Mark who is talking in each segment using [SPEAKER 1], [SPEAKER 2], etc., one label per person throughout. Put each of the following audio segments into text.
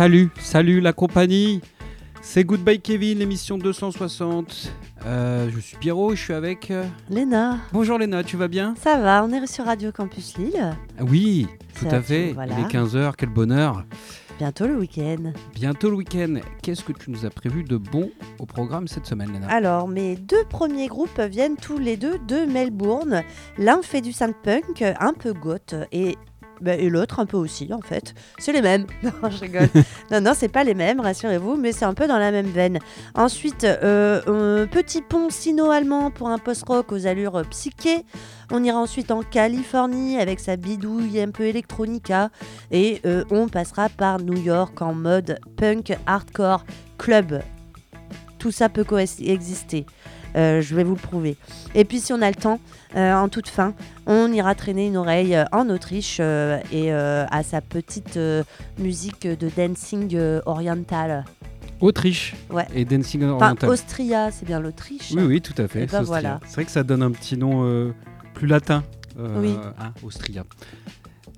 [SPEAKER 1] Salut, salut, la compagnie. C'est Goodbye Kevin, l'émission 260. Euh, je suis Pierrot, je suis avec. euh,
[SPEAKER 2] Léna,
[SPEAKER 1] Bonjour Léna, tu vas bien?
[SPEAKER 2] Ça va, on est sur Radio Campus Lille.
[SPEAKER 1] Ah Oui, tout
[SPEAKER 2] Ça,
[SPEAKER 1] à fait.
[SPEAKER 2] voilà.
[SPEAKER 1] Il est 15h, quel bonheur.
[SPEAKER 2] Bientôt le week-end.
[SPEAKER 1] Bientôt le week-end. Qu'est-ce que tu nous as prévu de bon au programme cette semaine, Léna?
[SPEAKER 2] Alors, mes deux premiers groupes viennent tous les deux de Melbourne. L'un fait du synth punk, un peu goth, et, et l'autre un peu aussi, en fait. C'est les mêmes. Non, je rigole. non, non, c'est pas les mêmes, rassurez-vous, mais c'est un peu dans la même veine. Ensuite, euh, un petit pont sino-allemand pour un post-rock aux allures euh, psyché. On ira ensuite en Californie avec sa bidouille un peu électronica. Et euh, on passera par New York en mode punk hardcore club. Tout ça peut coexister. Euh, je vais vous le prouver. Et puis si on a le temps, euh, en toute fin, on ira traîner une oreille euh, en Autriche euh, et à sa petite musique de dancing oriental.
[SPEAKER 1] Autriche
[SPEAKER 2] Ouais.
[SPEAKER 1] et Dancing
[SPEAKER 2] Enfin,
[SPEAKER 1] Oriental.
[SPEAKER 2] Austria, c'est bien l'Autriche.
[SPEAKER 1] Oui, oui, tout à fait.
[SPEAKER 2] Ben voilà.
[SPEAKER 1] C'est vrai que ça donne un petit nom plus latin.
[SPEAKER 2] Oui.
[SPEAKER 1] hein, Austria.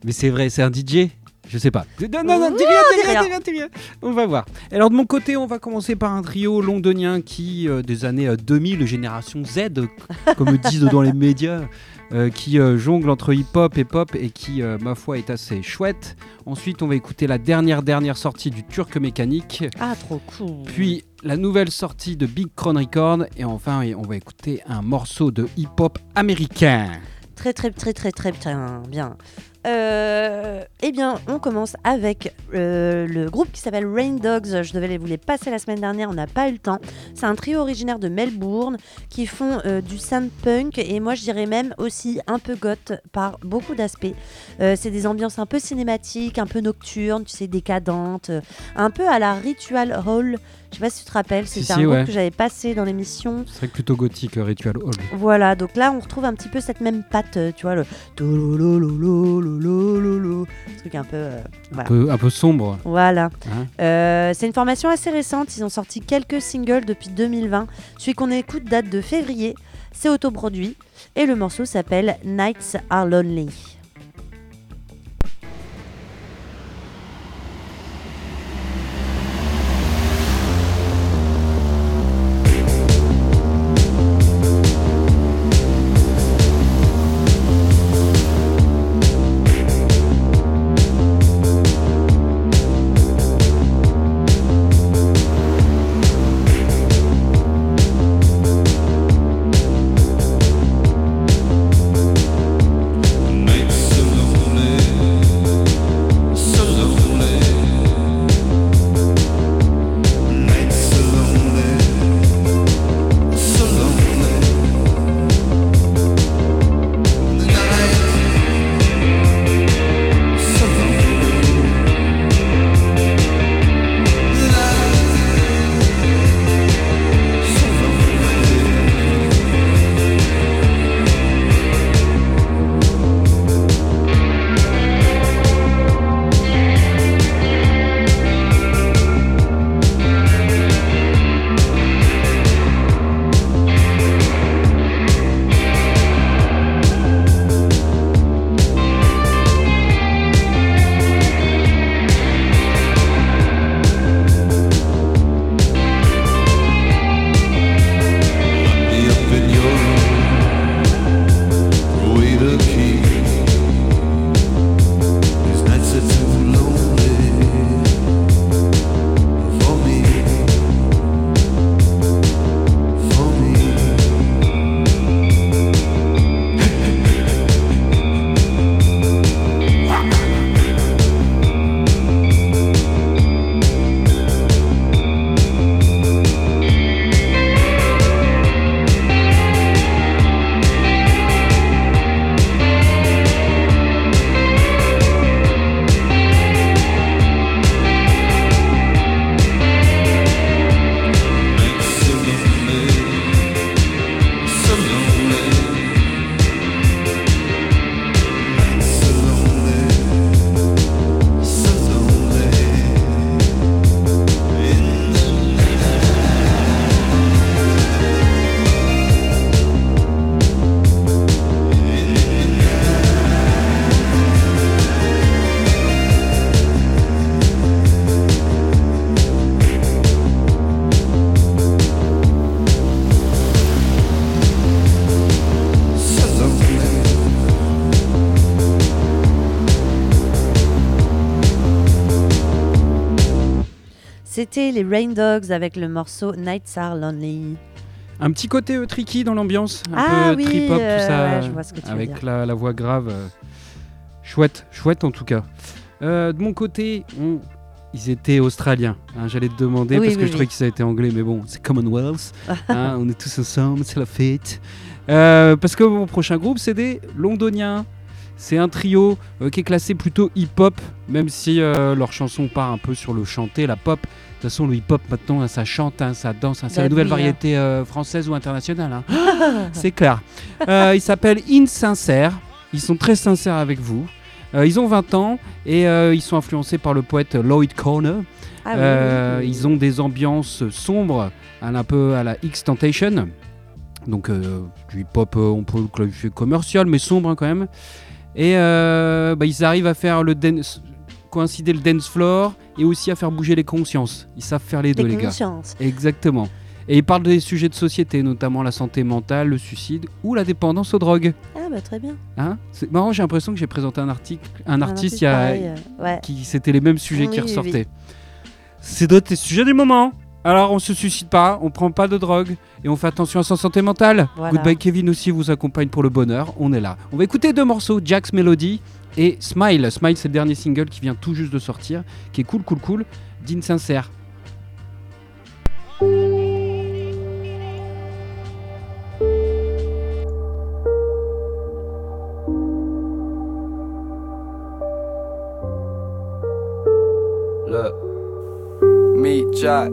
[SPEAKER 1] Mais c'est vrai, c'est un DJ je sais pas. Non, non, non, dis rien, dis rien, dis rien, dis rien. On va voir. Alors de mon côté, on va commencer par un trio londonien qui, euh, des années euh, 2000, génération Z, euh, comme disent dans les médias, euh, qui euh, jongle entre hip-hop et pop et qui, euh, ma foi, est assez chouette. Ensuite, on va écouter la dernière, dernière sortie du Turc Mécanique.
[SPEAKER 2] Ah, trop cool.
[SPEAKER 1] Puis la nouvelle sortie de Big Crown Record et enfin on va écouter un morceau de hip-hop américain.
[SPEAKER 2] Très très très très très bien. Euh, eh bien, on commence avec euh, le groupe qui s'appelle Rain Dogs. Je devais vous les passer la semaine dernière, on n'a pas eu le temps. C'est un trio originaire de Melbourne qui font euh, du sound punk et moi je dirais même aussi un peu goth par beaucoup d'aspects. C'est des ambiances un peu cinématiques, un peu nocturnes, tu sais, décadentes, un peu à la Ritual Hall. Je sais pas si tu te rappelles, c'était un si,
[SPEAKER 1] groupe
[SPEAKER 2] que j'avais passé dans l'émission.
[SPEAKER 1] C'est plutôt gothique, euh, Ritual
[SPEAKER 2] Voilà, donc là on retrouve un petit peu cette même patte, euh, tu vois, le truc un peu, euh,
[SPEAKER 1] un peu, un peu sombre.
[SPEAKER 2] Voilà.
[SPEAKER 1] Hein
[SPEAKER 2] euh, c'est une formation assez récente, ils ont sorti quelques singles depuis 2020. Celui qu'on écoute date de février, c'est autoproduit et le morceau s'appelle Nights Are Lonely. C'était les Rain Dogs avec le morceau Nights Are Lonely.
[SPEAKER 1] Un petit côté euh, tricky dans l'ambiance, un
[SPEAKER 2] Ah
[SPEAKER 1] peu
[SPEAKER 2] oui,
[SPEAKER 1] trip-hop, tout ça,
[SPEAKER 2] ouais, je vois ce que tu veux
[SPEAKER 1] avec
[SPEAKER 2] dire.
[SPEAKER 1] la, la voix grave. euh, chouette, chouette en tout cas. Euh, de mon côté, on- ils étaient australiens. hein, J'allais te demander
[SPEAKER 2] Oui,
[SPEAKER 1] parce que
[SPEAKER 2] oui,
[SPEAKER 1] je trouvais que ça était anglais, mais bon, c'est Commonwealth. hein, on est tous ensemble, c'est la fête. Euh, parce que mon prochain groupe, c'est des Londoniens. C'est un trio euh, qui est classé plutôt hip-hop, même si euh, leur chanson part un peu sur le chanter, la pop. De toute façon, le hip-hop maintenant, hein, ça chante, hein, ça danse. hein, c'est
[SPEAKER 2] Bah
[SPEAKER 1] la nouvelle
[SPEAKER 2] oui, hein.
[SPEAKER 1] variété euh, française ou internationale. hein. c'est clair. Euh, ils s'appellent Insincère. Ils sont très sincères avec vous. Euh, ils ont 20 ans et ils sont influencés par le poète Lloyd Corner.
[SPEAKER 2] Ah oui, oui, oui.
[SPEAKER 1] Ils ont des ambiances sombres, un, peu à la X Tentation. Donc du hip-hop, on peut le qualifier commercial, mais sombre quand même. Et bah, ils arrivent à faire le dance, coïncider le dance floor et aussi à faire bouger les consciences. Ils savent faire les deux,
[SPEAKER 2] Les
[SPEAKER 1] les gars.
[SPEAKER 2] consciences.
[SPEAKER 1] Exactement. Et ils parlent des sujets de société, notamment la santé mentale, le suicide ou la dépendance aux drogues.
[SPEAKER 2] Ah bah très bien.
[SPEAKER 1] Hein? C'est marrant, j'ai l'impression que j'ai présenté un article, un,
[SPEAKER 2] Un
[SPEAKER 1] artiste, il y a,
[SPEAKER 2] euh, ouais.
[SPEAKER 1] qui c'était les mêmes sujets qui
[SPEAKER 2] oui,
[SPEAKER 1] ressortaient. C'est d'autres les sujets du moment. Alors on se suicide pas, on prend pas de drogue et on fait attention à sa santé mentale.
[SPEAKER 2] Voilà.
[SPEAKER 1] Goodbye Kevin aussi vous accompagne pour le bonheur, on est là. On va écouter deux morceaux, Jack's Melody et Smile. Smile c'est le dernier single qui vient tout juste de sortir, qui est cool cool cool, d'Insincère.
[SPEAKER 3] Look, meet Jack.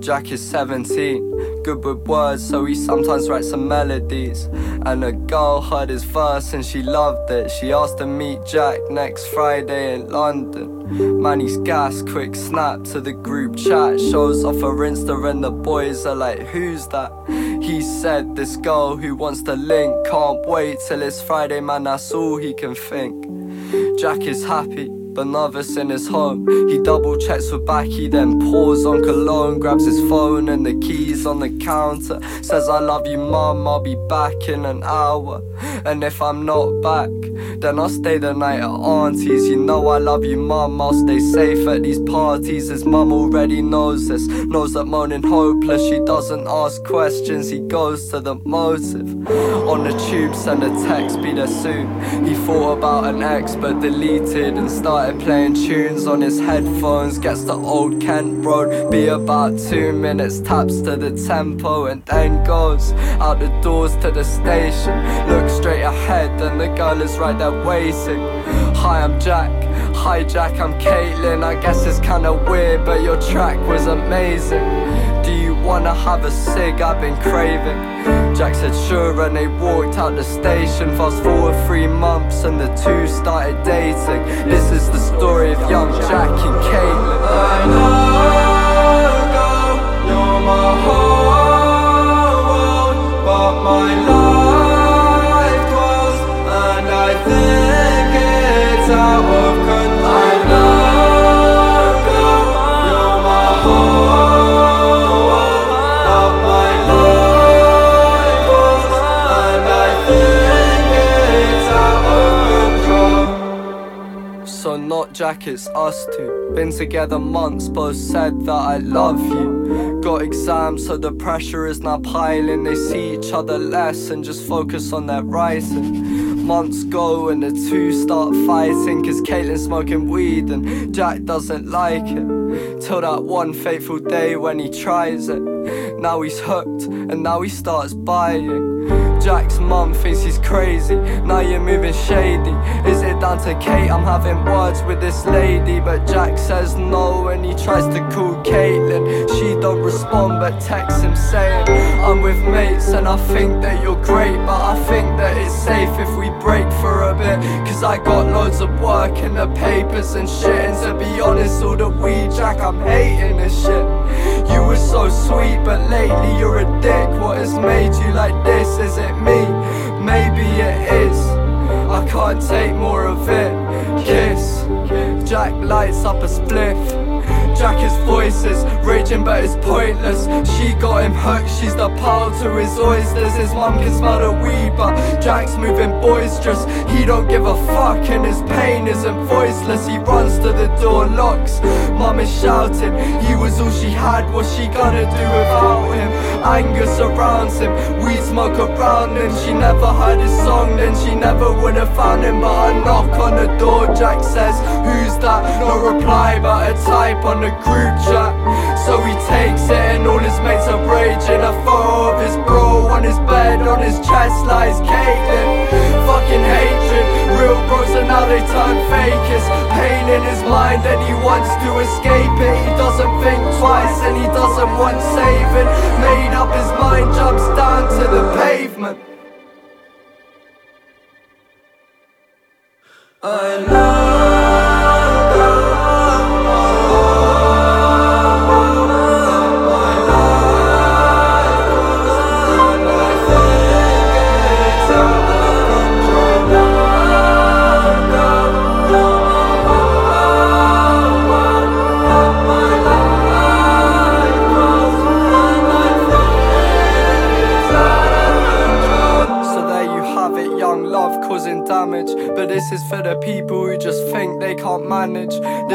[SPEAKER 3] Jack is 17, good with words, so he sometimes writes some melodies. And a girl heard his verse and she loved it. She asked to meet Jack next Friday in London. Man, he's gas, quick snap to the group chat. Shows off her Insta, and the boys are like, Who's that? He said, This girl who wants to link. Can't wait till it's Friday, man, that's all he can think. Jack is happy, but nervous in his home. He double checks with Becky, then pours on cologne, grabs his phone and the keys on the counter. Says, I love you, mum, I'll be back in an hour. And if I'm not back, then I'll stay the night at Auntie's. You know I love you, mum, I'll stay safe at these parties. His mum already knows this, knows that moaning hopeless. She doesn't ask questions, he goes to the motive. On the tube, send a text, be there soon. He thought about an ex, but deleted and started playing tunes on his headphones. Gets to old Kent Road, be about two minutes, taps to the tempo, and then goes out the doors to the station. Look straight ahead, and the girl is right there waiting. Hi, I'm Jack. Hi, Jack, I'm Caitlin. I guess it's kinda weird, but your track was amazing. Do you wanna have a cig? I've been craving. Jack said sure, and they walked out the station. Fast forward three months, and the two started dating. This is the story of young Jack and Caitlin. I know, you're my whole world, but my life not Jack, it's us two. Been together months, both said that I love you. Got exams, so the pressure is now piling. They see each other less and just focus on their writing. Months go and the two start fighting, cause Caitlin's smoking weed and Jack doesn't like it. Till that one fateful day when he tries it. Now he's hooked and now he starts buying. Jack's mum thinks he's crazy. Now you're moving shady. Is it down to Kate? I'm having words with this lady, but Jack says no and he tries to call Caitlin. She don't respond but texts him saying, I'm with mates and I think that you're great, but I think that it's safe if we break for a bit. Cause I got loads of work in the papers and shit. And to be honest, all the weed, Jack, I'm hating this shit. You were so sweet, but lately you're a dick. What has made you like this? Is it me? Maybe it is. I can't take more of it. Kiss. Jack lights up a spliff. Jack is voices, raging but it's pointless. She got him hooked, she's the pile to his oysters. His mum can smell the weed, but Jack's moving boisterous. He don't give a fuck, and his pain isn't voiceless. He runs to the door, locks. Mum is shouting, he was all she had. What's she gonna do without him? Anger surrounds him, weed smoke around him. She never heard his song, then she never would have found him. But a knock on the door, Jack says, Who's that? No reply, but a type on the group chat. So he takes it, and all his mates are raging. A photo of his bro on his bed, on his chest lies Caitlin. Fucking hatred, real bros, and now they turn fakers. Pain in his mind, and he wants to escape it. He doesn't think twice, and he doesn't want saving. Made up his mind, jumps down to the pavement. I love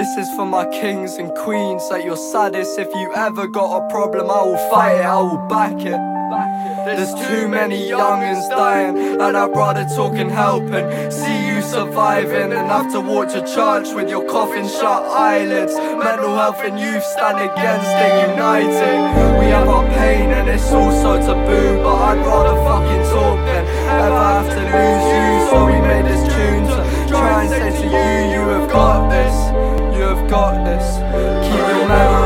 [SPEAKER 3] This is for my kings and queens at your saddest. If you ever got a problem, I will fight it, I will back it. There's too many youngins dying, and I'd rather talk and help and see you surviving and have to walk to church with your coffin shut eyelids. Mental health and youth stand against it, united. We have our pain and it's also taboo, but I'd rather fucking talk than ever have to lose you. So we made this tune to try and say to you, you have got this, got. Keep your memory,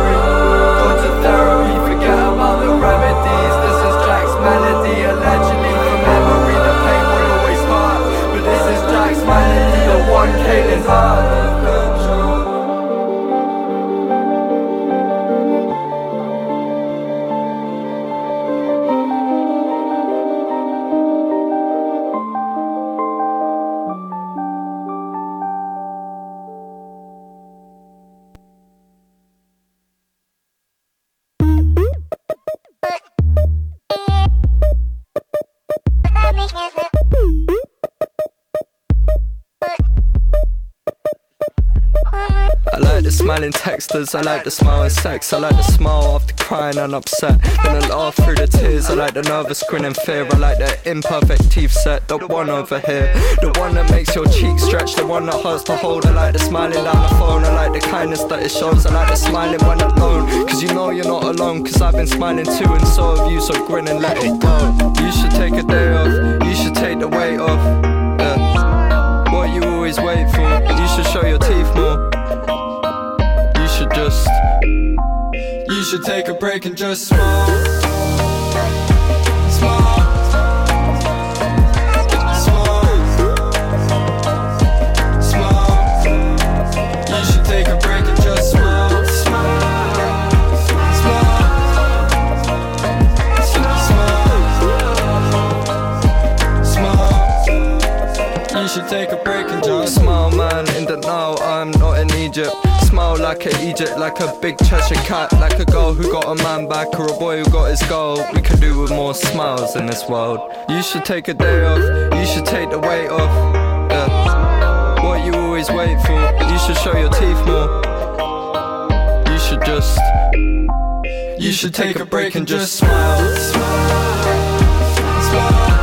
[SPEAKER 3] I like the smile and sex, I like the smile after crying and upset. Then I laugh through the tears, I like the nervous grin and fear, I like the imperfect teeth set, the one over here. The one that makes your cheeks stretch, the one that hurts to hold. I like the smiling down the phone, I like the kindness that it shows, I like the smiling when alone. Cause you know you're not alone, cause I've been smiling too, and so have you, so grin and let it go. You should take a day off, you should take the weight off. Yeah. What you always wait for, you should show your teeth just. You should take a break and just smoke. Smoke. take a break and just smile, man. In the now, I'm not in Egypt. Like a Egypt, like a big Cheshire cat, like a girl who got a man back or a boy who got his goal. We can do with more smiles in this world. You should take a day off. You should take the weight off. Yeah. What you always wait for. You should show your teeth more. You should just. You should take a break and just. Smile. Smile. Smile.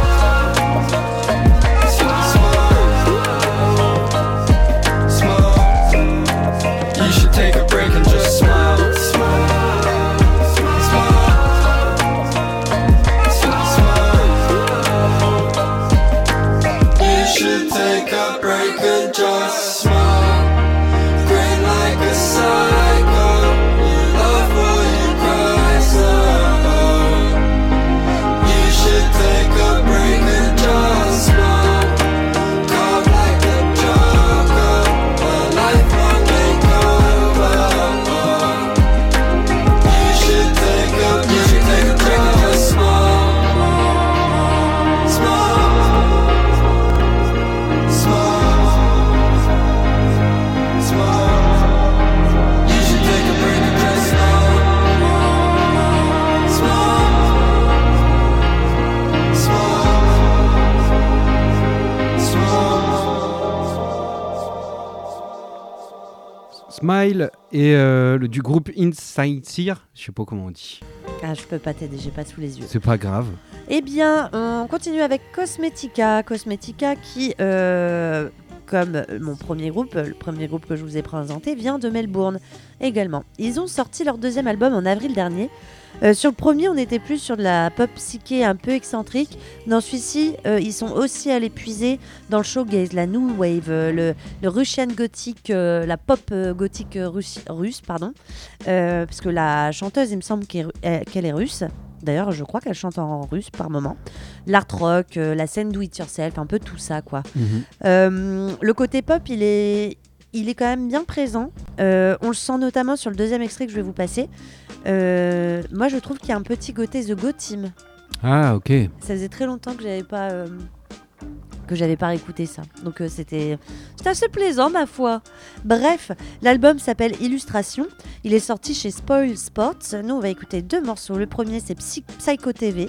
[SPEAKER 1] Et euh, le, du groupe Inside Sear. Je sais pas comment on dit.
[SPEAKER 2] Ah, je peux pas t'aider, j'ai pas sous les yeux.
[SPEAKER 1] C'est pas grave.
[SPEAKER 2] Eh bien, on continue avec Cosmetica. Cosmetica qui, euh, comme mon premier groupe, le premier groupe que je vous ai présenté, vient de Melbourne également. Ils ont sorti leur deuxième album en avril dernier. Euh, sur le premier, on était plus sur de la pop psyché un peu excentrique. Dans celui-ci, euh, ils sont aussi allés puiser dans le showgaze, la new wave, euh, le, le Russian gothic, euh, la pop gothique russe, russe, pardon. Parce que la chanteuse, il me semble qu'elle est, russe. D'ailleurs, je crois qu'elle chante en russe par moment. L'art rock, la scène do it yourself, un peu tout ça, quoi. Euh, le côté pop, il est, il est quand même bien présent. On le sent notamment sur le deuxième extrait que je vais vous passer. Euh, moi, je trouve qu'il y a un petit côté The Go Team.
[SPEAKER 1] Ah, ok.
[SPEAKER 2] Ça faisait très longtemps que j'avais pas euh, que j'avais pas réécouté ça. Donc euh, c'était c'était assez plaisant ma foi. Bref, l'album s'appelle Illustration. Il est sorti chez Spoil Sports. Nous on va écouter deux morceaux. Le premier c'est Psy- Psycho TV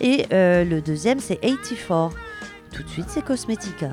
[SPEAKER 2] et euh, le deuxième c'est 84. Tout de suite c'est Cosmetica.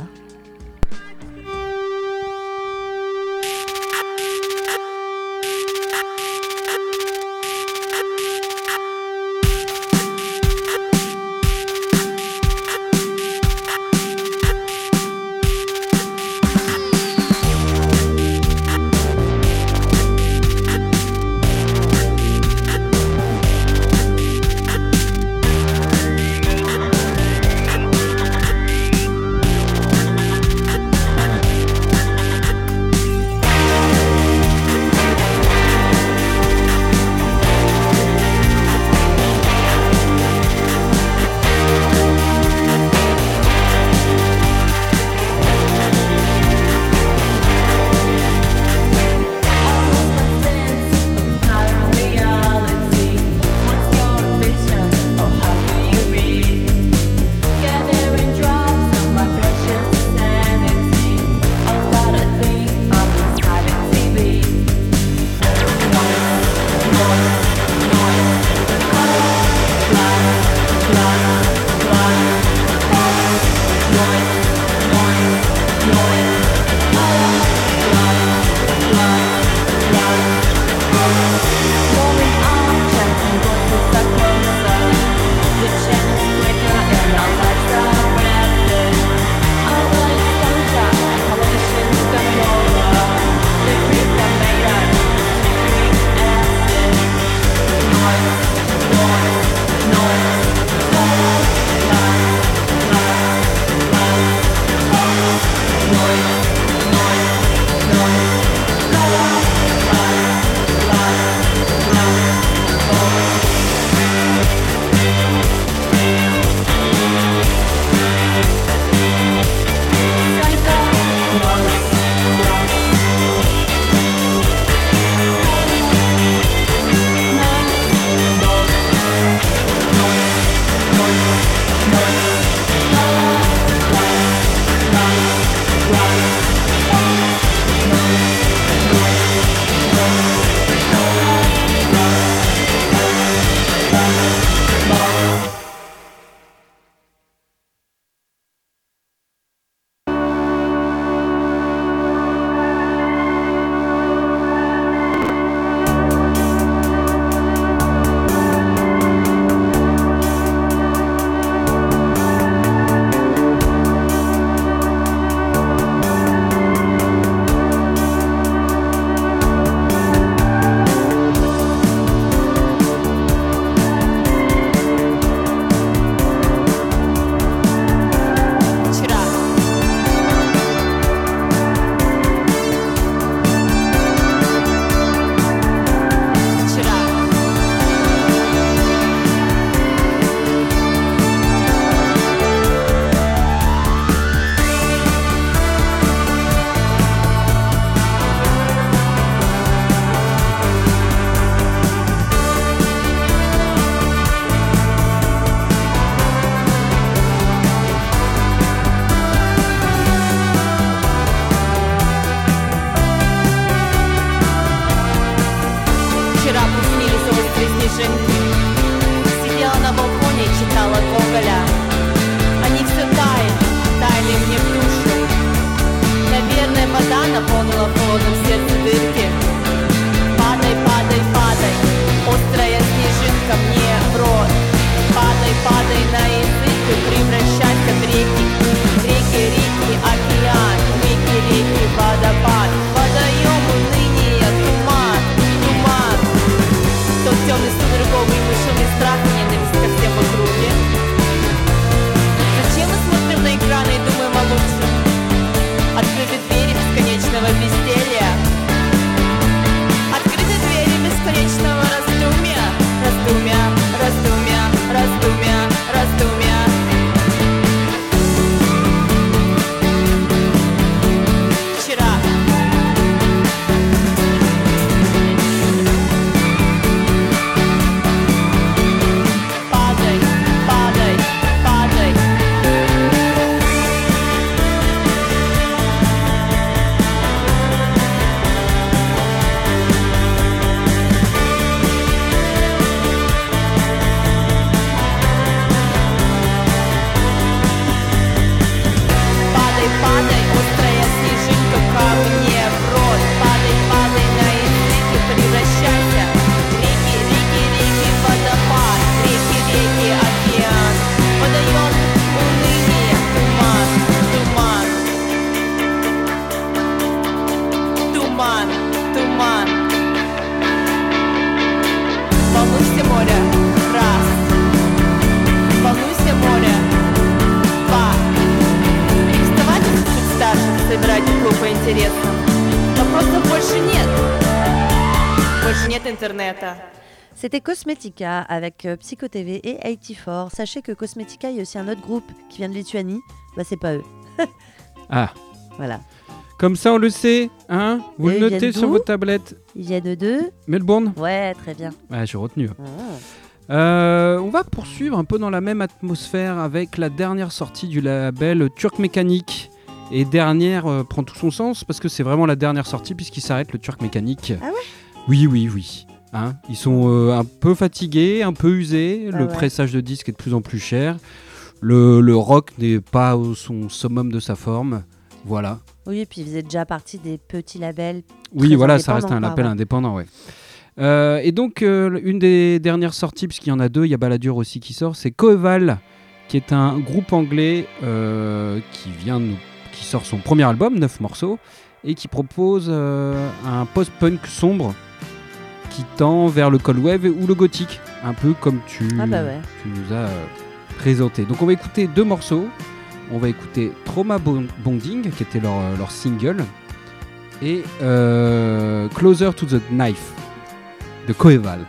[SPEAKER 2] C'était Cosmetica avec euh, Psycho TV et 84. Sachez que Cosmetica, il y a aussi un autre groupe qui vient de Lituanie. Bah, c'est pas eux.
[SPEAKER 1] ah.
[SPEAKER 2] Voilà.
[SPEAKER 1] Comme ça, on le sait, hein Vous le notez sur vos tablettes.
[SPEAKER 2] Il y a deux.
[SPEAKER 1] Melbourne
[SPEAKER 2] Ouais, très bien.
[SPEAKER 1] Ouais, j'ai retenu.
[SPEAKER 2] Ah.
[SPEAKER 1] Euh, on va poursuivre un peu dans la même atmosphère avec la dernière sortie du label Turk Mécanique. Et dernière euh, prend tout son sens parce que c'est vraiment la dernière sortie puisqu'il s'arrête le Turk Mécanique.
[SPEAKER 2] Ah ouais?
[SPEAKER 1] Oui, oui, oui. Hein, ils sont euh, un peu fatigués, un peu usés.
[SPEAKER 2] Ah
[SPEAKER 1] le
[SPEAKER 2] ouais.
[SPEAKER 1] pressage de disques est de plus en plus cher. Le, le rock n'est pas au son summum de sa forme. Voilà.
[SPEAKER 2] Oui, et puis ils faisaient déjà partie des petits labels.
[SPEAKER 1] Oui, voilà, ça reste un label
[SPEAKER 2] ouais.
[SPEAKER 1] indépendant, ouais. Euh, et donc, euh, une des dernières sorties, puisqu'il y en a deux, il y a Balladur aussi qui sort, c'est Coeval, qui est un groupe anglais euh, qui vient nous, qui sort son premier album, 9 morceaux, et qui propose un post-punk sombre qui tend vers le cold wave ou le gothique, un peu comme tu,
[SPEAKER 2] Ah bah ouais.
[SPEAKER 1] tu nous as euh, présenté. Donc on va écouter deux morceaux. On va écouter Trauma Bond- Bonding, qui était leur, leur single, et euh, Closer to the Knife de Coeval.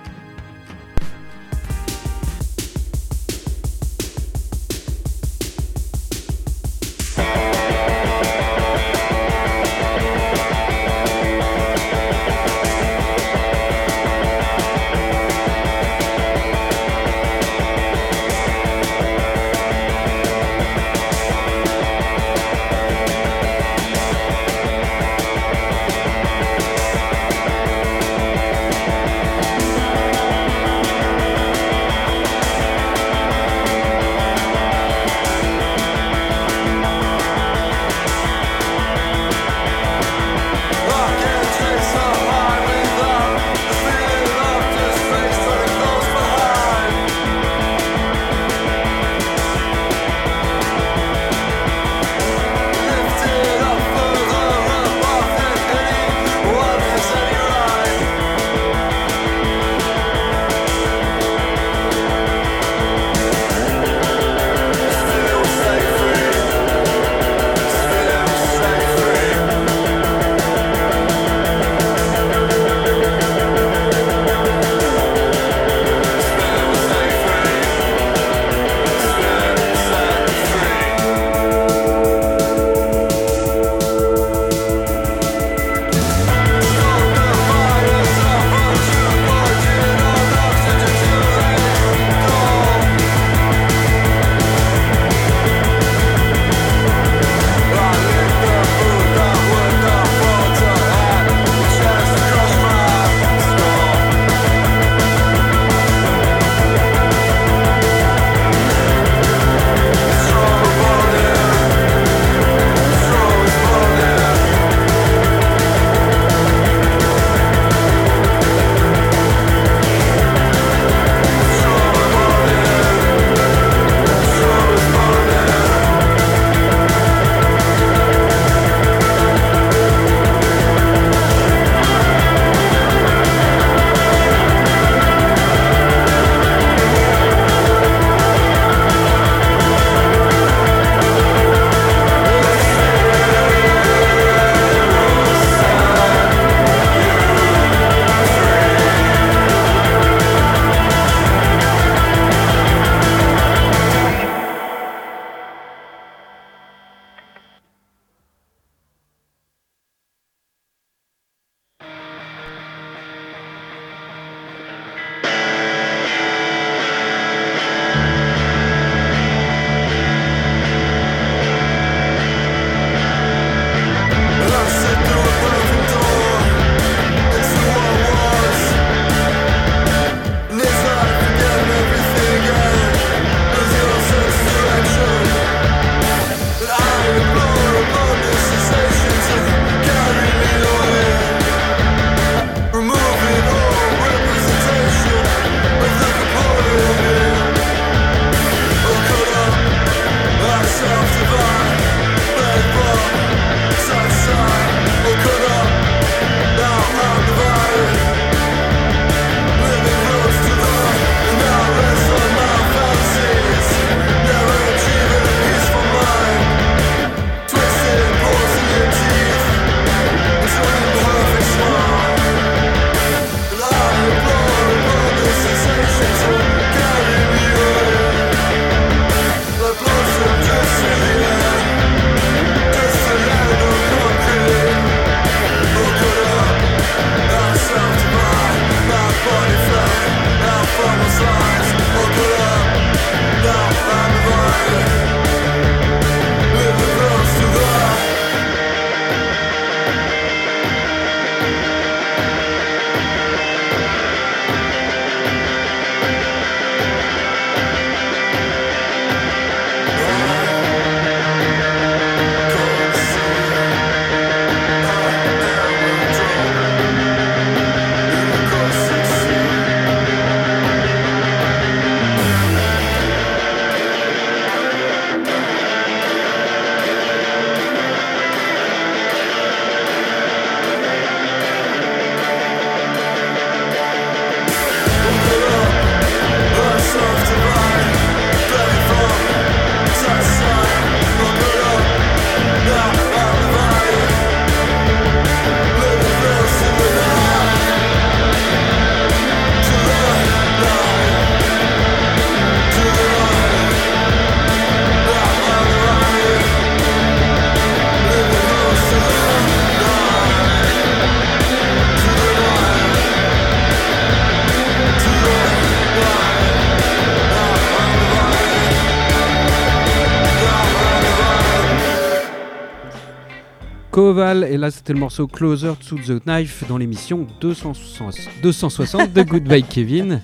[SPEAKER 1] Koval, et là c'était le morceau Closer to the Knife dans l'émission 260, 260 de Goodbye Kevin.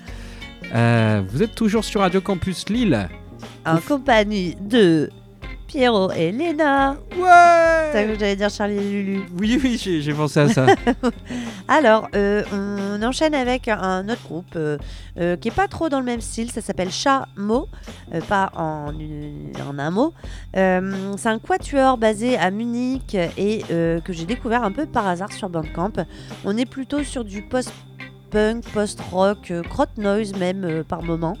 [SPEAKER 1] Euh, vous êtes toujours sur Radio Campus Lille.
[SPEAKER 2] En compagnie de Pierrot et Léna.
[SPEAKER 1] Ouais
[SPEAKER 2] T'as que j'allais dire Charlie et Lulu.
[SPEAKER 1] Oui, oui, j'ai j'ai pensé à ça.
[SPEAKER 2] Alors, euh, on enchaîne avec un autre groupe euh, euh, qui est pas trop dans le même style. Ça s'appelle Chat-Mot, euh, pas en, un mot. C'est un quatuor basé à Munich et que j'ai découvert un peu par hasard sur Bandcamp. On est plutôt sur du post-punk, post-rock, euh, crotte noise même par moment.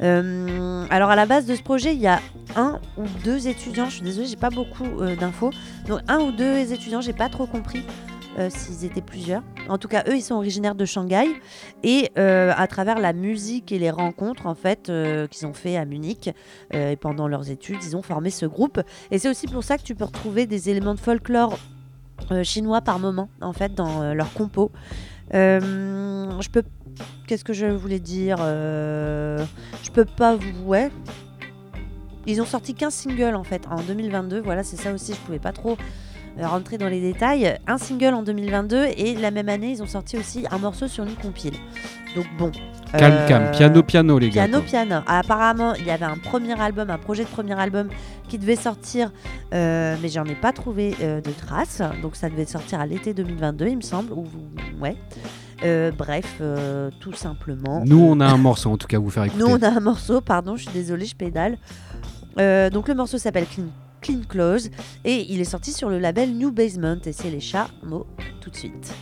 [SPEAKER 2] Alors à la base de ce projet, il y a un ou deux étudiants. Je suis désolée, j'ai pas beaucoup d'infos. Donc un ou deux étudiants, j'ai pas trop compris euh, s'ils étaient plusieurs. En tout cas, eux, ils sont originaires de Shanghai. Et euh, à travers la musique et les rencontres, en fait, euh, qu'ils ont fait à Munich, et pendant leurs études, ils ont formé ce groupe. Et c'est aussi pour ça que tu peux retrouver des éléments de folklore chinois par moment, en fait, dans leurs compos. Euh, je peux... Qu'est-ce que je voulais dire Je peux pas vous... Ouais. Ils ont sorti 15 singles, en fait, en 2022. Voilà, c'est ça aussi, je pouvais pas trop rentrer dans les détails. Un single en 2022 et la même année, ils ont sorti aussi un morceau sur une compile. Donc bon.
[SPEAKER 1] Calme,
[SPEAKER 2] euh,
[SPEAKER 1] calme. Piano, piano, les gars.
[SPEAKER 2] Piano, piano. Apparemment, il y avait un premier album, un projet de premier album qui devait sortir, euh, mais j'en ai pas trouvé euh, de traces. Donc ça devait sortir à l'été 2022, il me semble. Ou ouais. Euh, bref, euh, tout simplement.
[SPEAKER 1] Nous, on a un morceau en tout cas à vous faire écouter.
[SPEAKER 2] Nous, on a un morceau, pardon, je suis désolée, je pédale. Euh, donc, le morceau s'appelle Clean, Clean Close et il est sorti sur le label New Basement et c'est les chats mots tout de suite.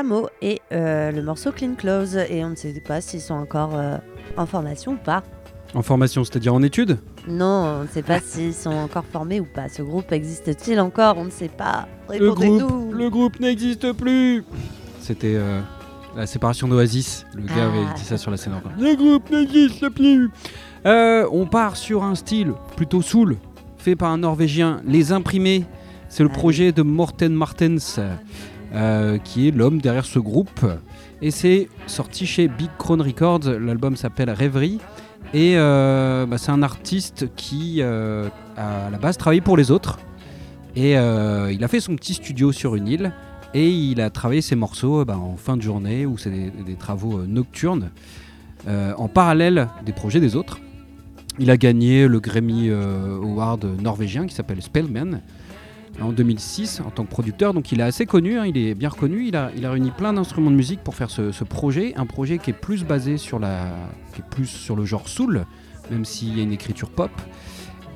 [SPEAKER 2] Chameau et euh, le morceau Clean Clothes. Et on ne sait pas s'ils sont encore euh, en formation ou pas.
[SPEAKER 4] En formation, c'est-à-dire en études?
[SPEAKER 2] Non, on ne sait pas s'ils sont encore formés ou pas. Ce groupe existe-t-il encore? On ne sait pas.
[SPEAKER 4] Le
[SPEAKER 2] Répondez-nous.
[SPEAKER 4] groupe, le groupe n'existe plus C'était euh, la séparation d'Oasis. Le gars
[SPEAKER 2] Ah.
[SPEAKER 4] avait dit ça sur la scène encore. Le groupe n'existe plus On part sur un style plutôt soul, fait par un Norvégien. Les Imprimés, c'est le
[SPEAKER 2] Ah
[SPEAKER 4] projet de Morten Martens, euh, qui est l'homme derrière ce groupe. Et c'est sorti chez Big Crown Records. L'album s'appelle Rêverie. Et euh, bah, c'est un artiste qui, euh, à la base, travaillé pour les autres. Et il a fait son petit studio sur une île. Et il a travaillé ses morceaux bah, en fin de journée, ou c'est des, des travaux nocturnes, en parallèle des projets des autres. Il a gagné le Grammy Award norvégien qui s'appelle Spellman en 2006 en tant que producteur. Donc il est assez connu, hein, il est bien reconnu. Il a, il a réuni plein d'instruments de musique pour faire ce, projet. Un projet qui est plus basé sur, la, qui est plus sur le genre soul, même s'il y a une écriture pop.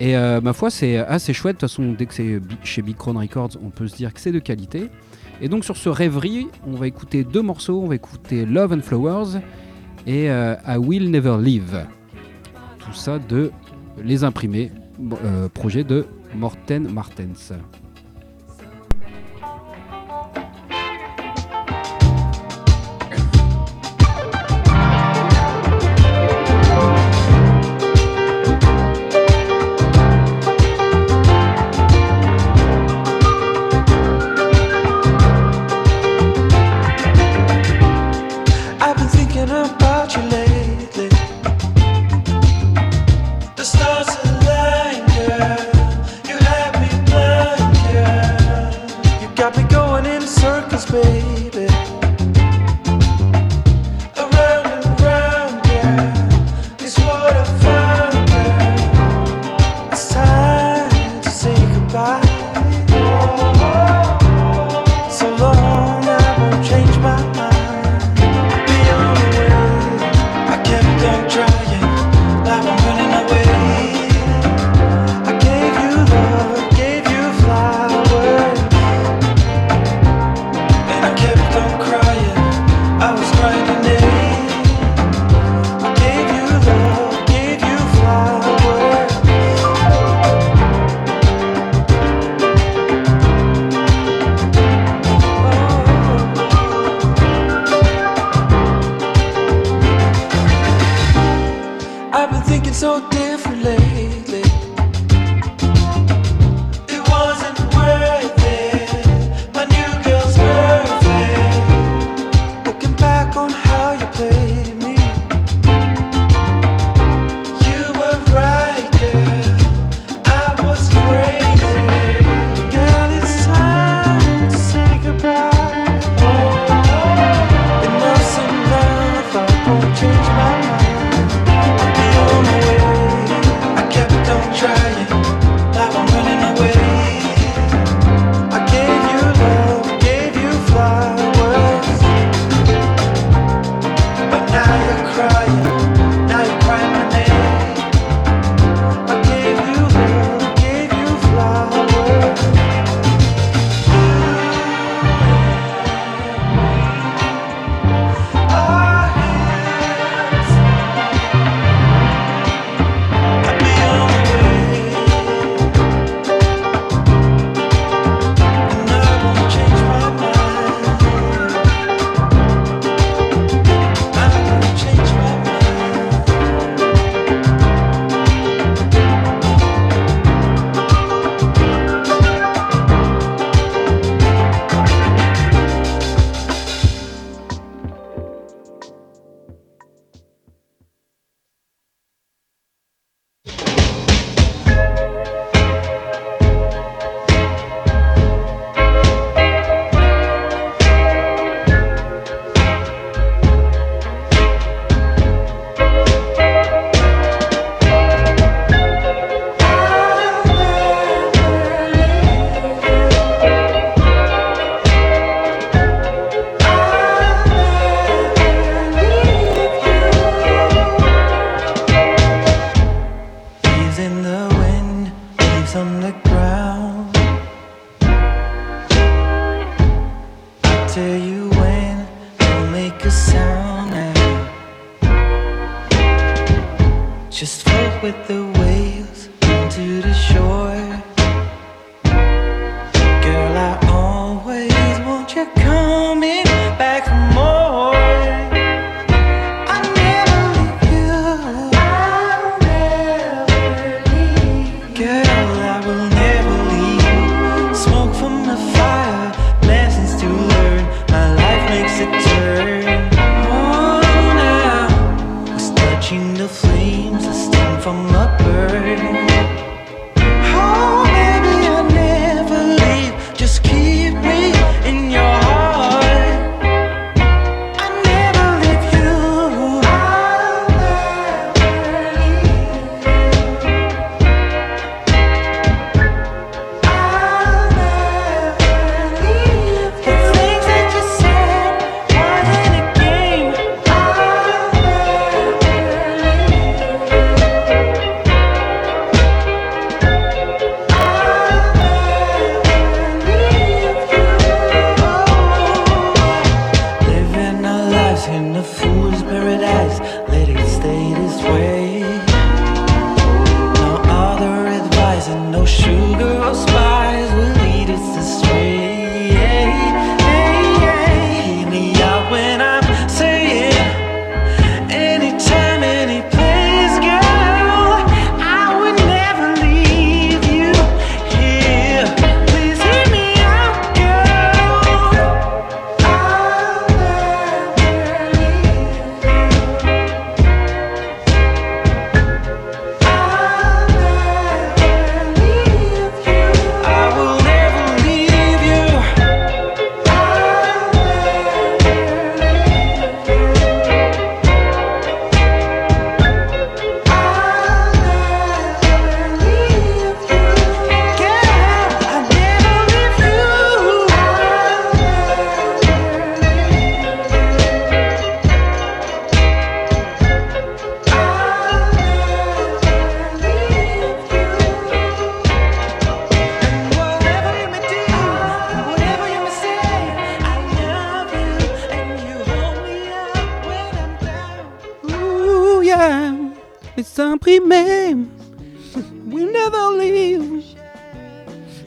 [SPEAKER 4] Et euh, ma foi, c'est assez chouette. De toute façon, dès que c'est chez Big Crown Records, on peut se dire que c'est de qualité. Et donc sur ce rêverie, on va écouter deux morceaux. On va écouter Love and Flowers et euh, I Will Never Leave. Tout ça de Les Imprimés, euh, projet de Morten Martens.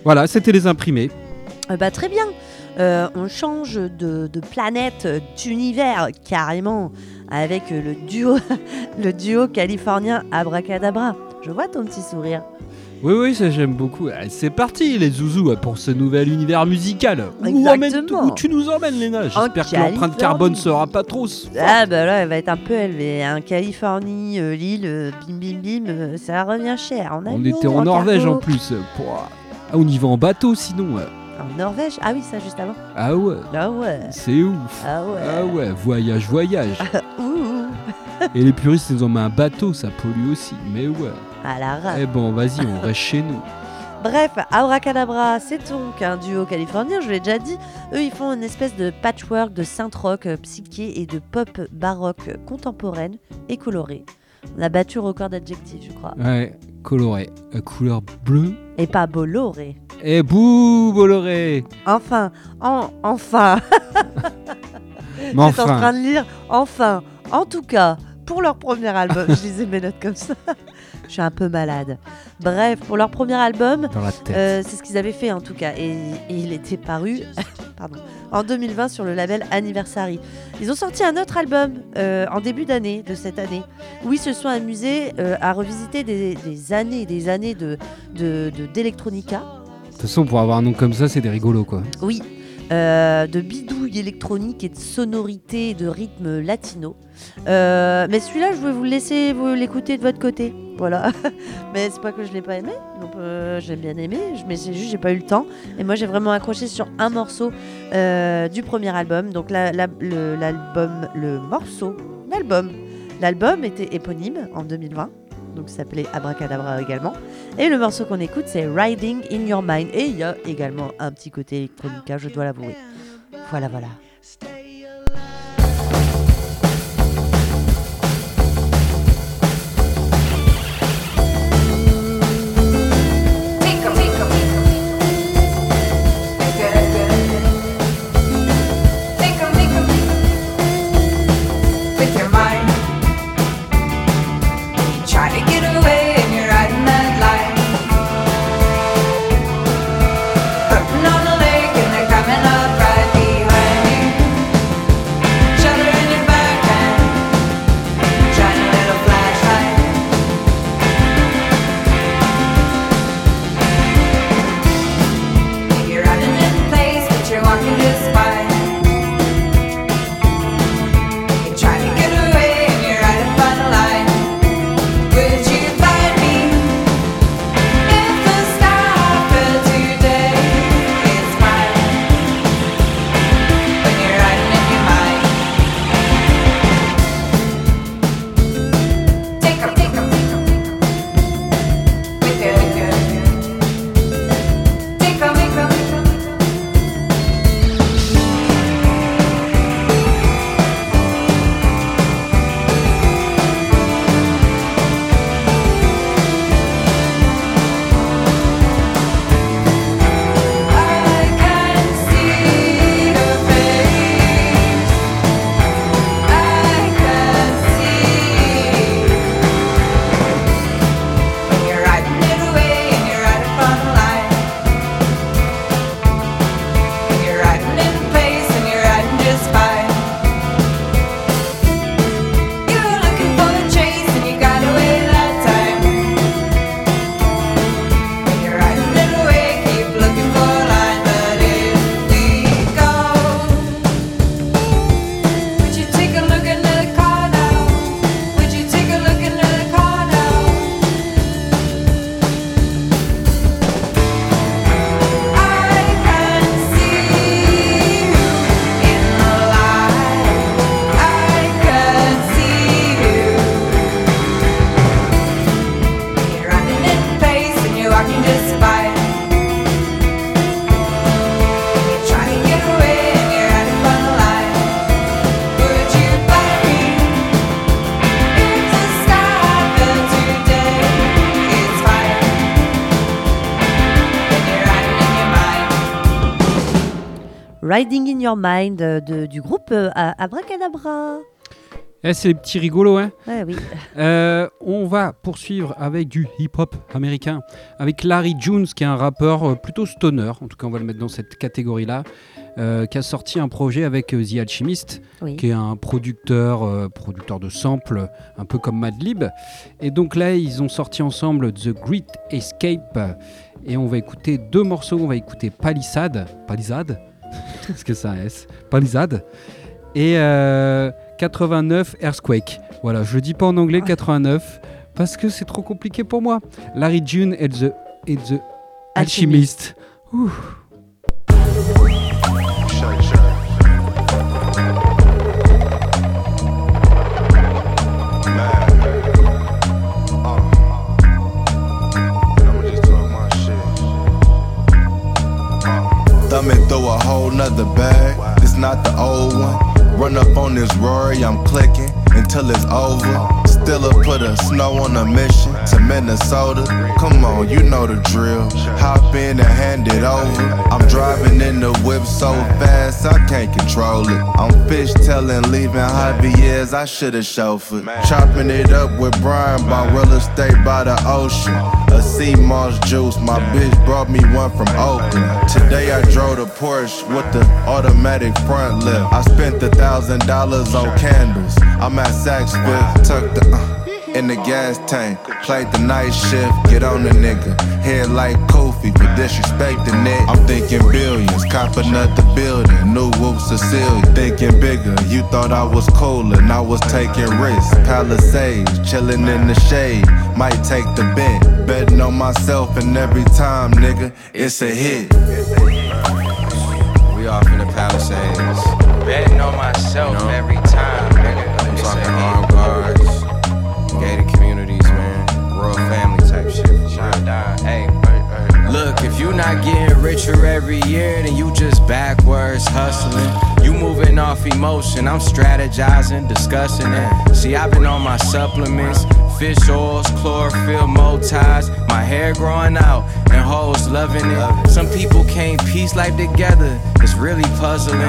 [SPEAKER 1] Voilà, c'était les imprimés.
[SPEAKER 2] Euh, bah, très bien. Euh, on change de, de planète, euh, d'univers carrément avec le duo, le duo californien Abracadabra. Je vois ton petit sourire.
[SPEAKER 1] Oui, oui, ça j'aime beaucoup. Allez, C'est parti, les zouzous, pour ce nouvel univers musical. Où, tu nous emmènes, Léna J'espère que l'empreinte carbone sera pas trop.
[SPEAKER 2] Ah bah là, elle va être un peu élevée. Hein. Californie, euh, Lille, bim bim bim, ça revient cher.
[SPEAKER 1] On était en Norvège
[SPEAKER 2] cargo.
[SPEAKER 1] en plus. Pouah. Ah, on y va en bateau sinon. euh.
[SPEAKER 2] En Norvège? Ah oui, ça juste avant.
[SPEAKER 1] Ah ouais,
[SPEAKER 2] Ah ouais.
[SPEAKER 1] c'est ouf.
[SPEAKER 2] Ah ouais.
[SPEAKER 1] Ah ouais, voyage, voyage.
[SPEAKER 2] Ouh.
[SPEAKER 1] Et les puristes, ils ont mis un bateau, ça pollue aussi. Mais ouais.
[SPEAKER 2] À la rate.
[SPEAKER 1] Eh bon, vas-y, on reste chez nous.
[SPEAKER 2] Bref, Abracadabra, c'est donc un duo californien, je l'ai déjà dit. Eux, ils font une espèce de patchwork de synth rock euh, psyché et de pop baroque contemporaine et colorée. On a battu record d'adjectifs, je crois.
[SPEAKER 1] Ouais, coloré. Couleur bleue.
[SPEAKER 2] Et pas boloré.
[SPEAKER 1] Et bouh, Bolloré
[SPEAKER 2] Enfin, en, enfin,
[SPEAKER 1] Mais
[SPEAKER 2] j'étais en train
[SPEAKER 1] enfin,
[SPEAKER 2] de lire. Enfin, en tout cas, pour leur premier album, je lisais mes notes comme ça. je suis un peu malade. Bref, pour leur premier album. Euh, c'est ce qu'ils avaient fait en tout cas. Et, et il était paru pardon, en 2020 sur le label Anniversary. Ils ont sorti un autre album euh, en début d'année, de cette année, où ils se sont amusés euh, à revisiter des, des années et des années de, de. De
[SPEAKER 1] toute façon, pour avoir un nom comme ça, c'est des rigolos, quoi.
[SPEAKER 2] Oui. Euh, de bidouilles électroniques et de sonorités et de rythmes latino. Euh, mais celui-là, je vais vous laisser vous l'écouter de votre côté. Voilà. mais c'est pas que je l'ai pas aimé. Donc, euh, je l'ai bien aimé. Mais c'est juste j'ai pas eu le temps. Et moi, j'ai vraiment accroché sur un morceau euh, du premier album. Donc la- la- le- l'album, le morceau, l'album, l'album était éponyme en 2020. Donc ça s'appelait Abracadabra également. Et le morceau qu'on écoute, c'est Riding in Your Mind. Et il y a également un petit côté électronica, je dois l'avouer. Voilà, voilà.
[SPEAKER 5] Your Mind
[SPEAKER 2] euh, de- du groupe euh, Abracadabra.
[SPEAKER 1] Eh, c'est les petits rigolos, hein
[SPEAKER 2] Ouais, oui.
[SPEAKER 1] Euh, on va poursuivre avec du hip-hop américain, avec Larry Jones, qui est un rappeur plutôt stoner, en tout cas on va le mettre dans cette catégorie-là, euh, qui a sorti un projet avec The Alchemist,
[SPEAKER 2] oui.
[SPEAKER 1] qui est un producteur, euh, producteur de samples, un peu comme Madlib. Et donc là, ils ont sorti ensemble The Great Escape, et on va écouter deux morceaux, on va écouter Palisade, Palisade, est-ce que c'est un S? Palisade, et euh, 89 Earthquake. Voilà, je le dis pas en anglais 89 parce que c'est trop compliqué pour moi. Larry June et The, et the Alchemist. Ouh.
[SPEAKER 6] Through a whole nother bag. This not the old one. Run up on this Rory, I'm clicking until it's over. Still put a snow on a mission to Minnesota. Come on, you know the drill. Hop in and hand it over. I'm driving in the whip so fast I can't control it. I'm fish fishtailing, leaving Javier's. I should've chauffeured. Chopping it up with Brian by real estate by the ocean. A sea moss juice, my bitch brought me one from Oakland. Today I drove the Porsche with the automatic front lift. I spent a thousand dollars on candles. I'm at Saks Fifth, tucked the in the gas tank. Played the night shift, get on the nigga. Head like Kofi for disrespecting it. I'm thinking billions, copping up the building. New whoop Cecilia, thinking bigger. You thought I was cool and I was taking risks. Palisades, chilling in the shade. Might take the bent. Betting on myself and every time, nigga, it's a hit.
[SPEAKER 7] We off in the Palisades. Betting on myself
[SPEAKER 6] You know?
[SPEAKER 7] every time, nigga.
[SPEAKER 6] I'm
[SPEAKER 7] It's
[SPEAKER 6] talking
[SPEAKER 7] a
[SPEAKER 6] armed
[SPEAKER 7] Look, if you not getting richer every year, then you just backwards hustling. You moving off emotion, I'm strategizing, discussing it. See, I've been on my supplements, fish oils, chlorophyll, motives, my hair growing out, and hoes loving it. Some people can't piece life together, it's really puzzling.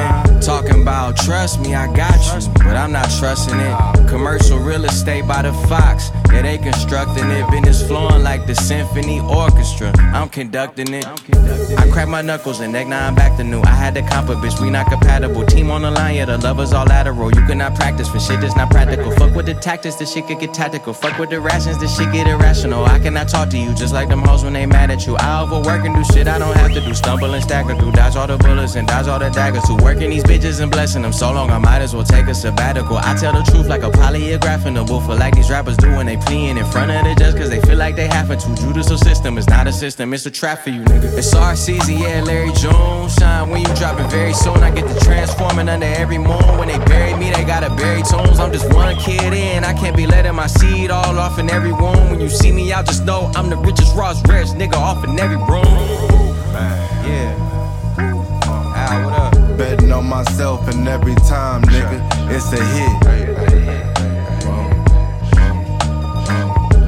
[SPEAKER 7] Talking about trust me, I got you, but I'm not trusting it. Commercial real estate by the Fox, yeah, they constructing it. Business flowing like the symphony orchestra. I'm conducting it. I crack my knuckles and neck, now I'm back to new. I had to comp a bitch, we not compatible. Team on the line, yeah, the lovers all lateral. You cannot practice for shit that's not practical. Fuck with the tactics, this shit could get tactical. Fuck with the rations, this shit get irrational. I cannot talk to you just like them hoes when they mad at you. I overwork and do shit I don't have to do. Stumble and stagger through, dodge all the bullets and dodge all the daggers. Who working these bitches and blessing them so long, I might as well take a sabbatical. I tell the truth like a polygraph in the booth, like these rappers do when they pleading in front of the judge, cause they feel like they have to. Judicial system is not a system, it's a trap for you, nigga. It's our season, yeah, Larry Jones. Shine when you drop it very soon. I get to transforming under every moon. When they bury me, they gotta bury tones. I'm just one kid in, I can't be letting my seed all off in every room. When you see me out, just know I'm the richest, Ross rarest nigga off in every room. Yeah. Al, what up?
[SPEAKER 6] Betting on myself and every time, nigga, it's a hit.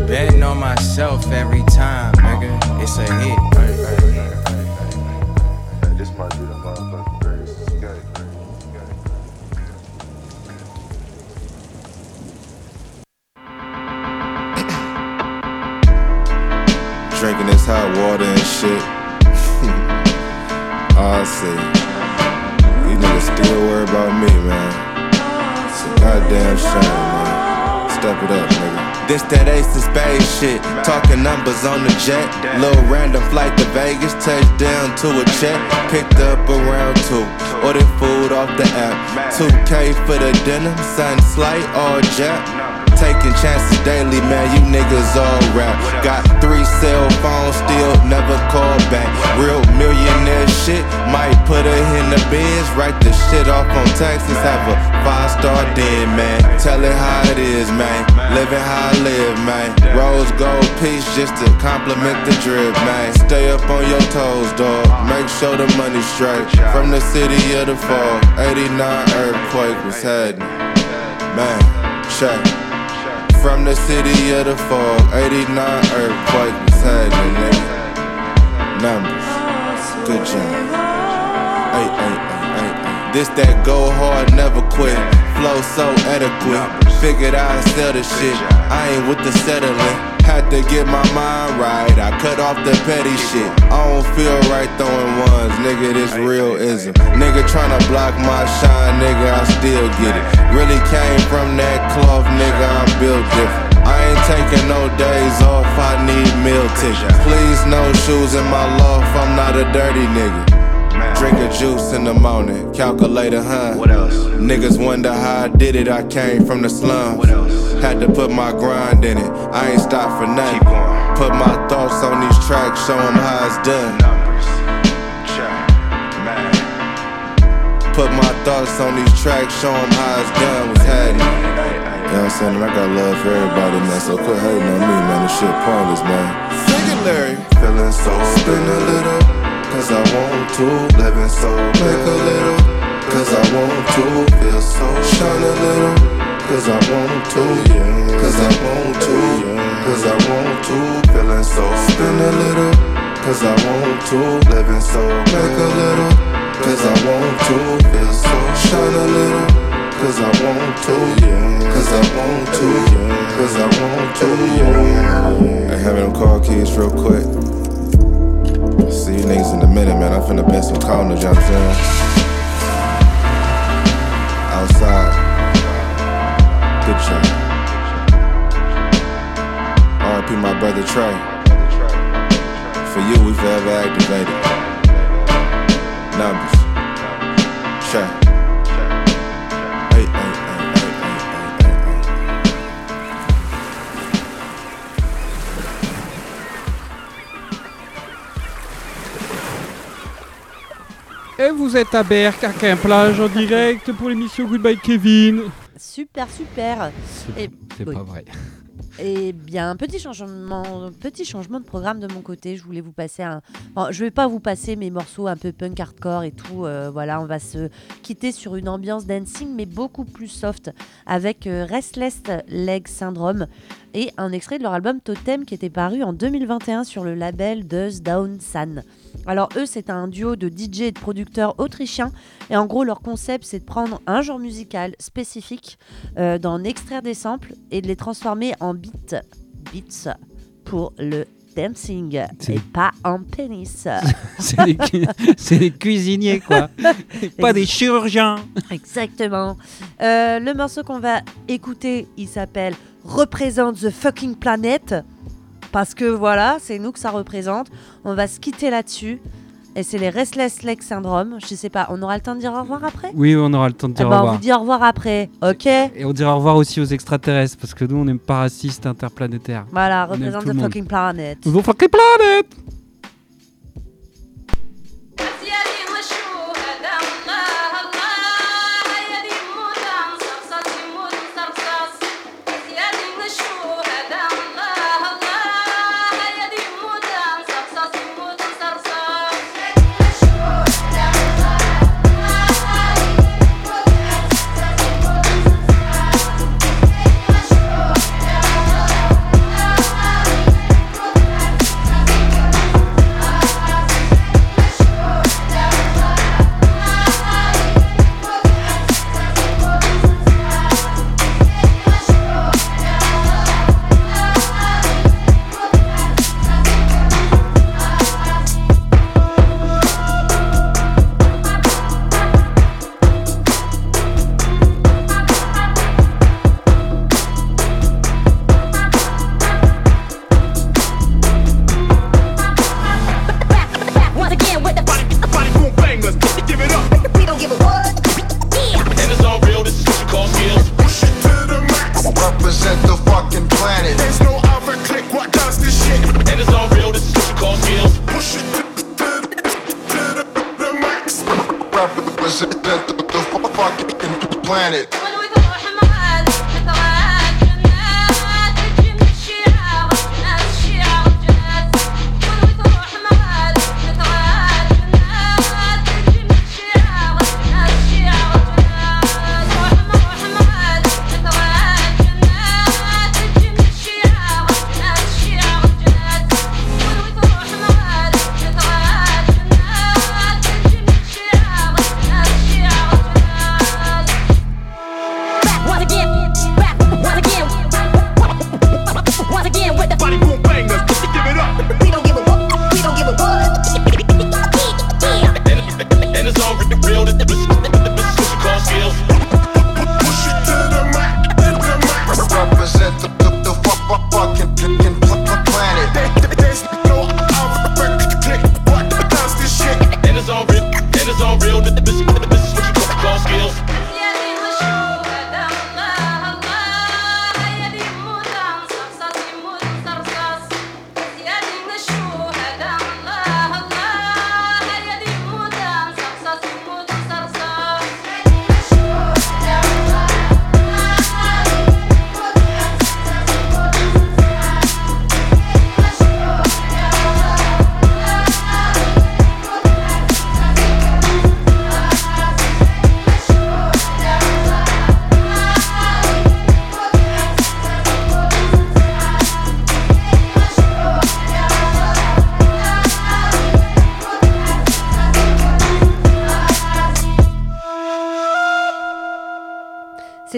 [SPEAKER 7] Betting on myself every time, nigga. It's a hit.
[SPEAKER 6] Hot water and shit. I see. These niggas still worry about me, man. It's a goddamn shame, man. Step it up, nigga. This that ace of spade shit. Talking numbers on the jet. Little random flight to Vegas. Touchdown to a check. Picked up around two. Ordered food off the app. 2K for the dinner. Something slight, all jack. Taking chances daily, man, you niggas all rap. Got three cell phones, still never call back. Real millionaire shit. Might put her in the beds, write the shit off on taxes. Have a five star den, man. Tell it how it is, man. Living how I live, man. Rose gold piece just to compliment the drip, man. Stay up on your toes, dog. Make sure the money's straight. From the city of the fog, 89 earthquake was happening. Man, check. From the city of the fog, 89 earthquake was happening, nigga. Numbers, good job. Ay, ay, ay. This that go hard, never quit. Flow so adequate. Figured I'd sell the shit. I ain't with the settling. Had to get my mind right. I cut off the petty shit. I don't feel right throwing ones, nigga. This real ism. Nigga tryna block my shine, nigga. I still get it. Really came from that cloth, nigga. I'm built different. I ain't taking no days off. I need meal tickets. Please, no shoes in my loft. I'm not a dirty nigga. Drink a juice in the morning, calculator, huh?
[SPEAKER 8] What else?
[SPEAKER 6] Niggas wonder how I did it, I came from the slums.
[SPEAKER 8] What else?
[SPEAKER 6] Had to put my grind in it, I ain't stopped for nothing.
[SPEAKER 8] Keep going.
[SPEAKER 6] Put my thoughts on these tracks, show 'em how it's done.
[SPEAKER 8] Numbers.
[SPEAKER 6] Put my thoughts on these tracks, show 'em how it's done. What's happening? You know what I'm saying? And I got love for everybody, man. So quit hating on me, man. This shit pointless, man. Sing it, Larry. Feeling so spin a little, cause I want to. Living so make a little, cause I want to. Feel so shine a little, cause I want to. yeah. Cause I want to. yeah. Cause I want to. Feeling so spin a little, cause I want to. Living so make a little, cause I want to. Feel so shine a little. Cause I want to, yeah. cause I want to, yeah. cause I want to. You. I having them call kids real quick. See you niggas in a minute, man. I'm finna bend some corners, you know what I'm saying? Outside. Job. RP my brother Trey. For you, we forever activated. Numbers. Check. Hey, hey, hey, hey.
[SPEAKER 1] Et vous êtes à Berck, à Quimplage, en direct pour l'émission Goodbye Kevin.
[SPEAKER 2] Super, super. Et,
[SPEAKER 1] C'est
[SPEAKER 2] oui.
[SPEAKER 1] pas vrai.
[SPEAKER 2] Eh bien, petit changement, petit changement de programme de mon côté. Je voulais vous passer un. bon, je vais pas vous passer mes morceaux un peu punk hardcore et tout. euh, voilà, on va se quitter sur une ambiance dancing, mais beaucoup plus soft, avec euh, Restless Leg Syndrome et un extrait de leur album Totem qui était paru en 2021 sur le label Does Down San. Alors eux, c'est un duo de DJ et de producteurs autrichiens. Et en gros, leur concept, c'est de prendre un genre musical spécifique, euh, d'en extraire des samples et de les transformer en beats, beats pour le dancing
[SPEAKER 1] C'est-
[SPEAKER 2] et pas en pénis.
[SPEAKER 1] C'est des, cu- c'est des cuisiniers, quoi. pas des chirurgiens.
[SPEAKER 2] Exactement. Euh, le morceau qu'on va écouter, il s'appelle Représente the fucking planet. Parce que voilà, c'est nous que ça représente. On va se quitter là-dessus. Et c'est les Restless Leg Syndrome. Je sais pas, on aura le temps de dire au revoir après?
[SPEAKER 1] Oui, on aura le temps de
[SPEAKER 2] Eh
[SPEAKER 1] dire
[SPEAKER 2] ben,
[SPEAKER 1] au
[SPEAKER 2] On
[SPEAKER 1] revoir.
[SPEAKER 2] vous dit au revoir après. Ok?
[SPEAKER 1] Et on dira au revoir aussi aux extraterrestres, parce que nous, on n'est pas racistes interplanétaires.
[SPEAKER 2] Voilà,
[SPEAKER 1] On
[SPEAKER 2] représente the fucking planet.
[SPEAKER 1] Nous avons fucking planet
[SPEAKER 9] Once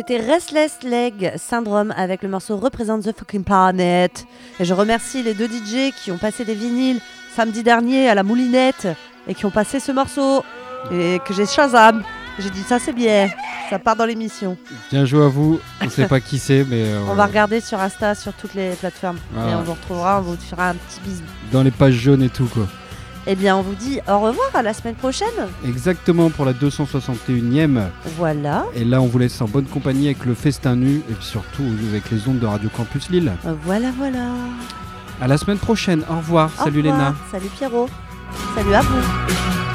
[SPEAKER 2] C'était Restless Leg Syndrome avec le morceau Represent the Fucking Planet. Et je remercie les deux DJ qui ont passé des vinyles samedi dernier à la Moulinette et qui ont passé ce morceau. Et que j'ai Shazam. J'ai dit ça c'est bien, ça part dans l'émission.
[SPEAKER 1] Bien joué à vous. On sait pas qui c'est, mais euh,
[SPEAKER 2] On va regarder sur Insta, sur toutes les plateformes. Et
[SPEAKER 1] Voilà.
[SPEAKER 2] on vous retrouvera, on vous fera un petit bisou.
[SPEAKER 1] dans les pages jaunes et tout quoi.
[SPEAKER 2] Eh bien, on vous dit au revoir à la semaine prochaine.
[SPEAKER 1] Exactement pour la 261e.
[SPEAKER 2] Voilà.
[SPEAKER 1] Et là, on vous laisse en bonne compagnie avec le festin nu et puis surtout avec les ondes de Radio Campus Lille.
[SPEAKER 2] Voilà, voilà.
[SPEAKER 1] À la semaine prochaine. Au revoir.
[SPEAKER 2] Au
[SPEAKER 1] Salut
[SPEAKER 2] revoir.
[SPEAKER 1] Léna.
[SPEAKER 2] Salut Pierrot. Salut à vous.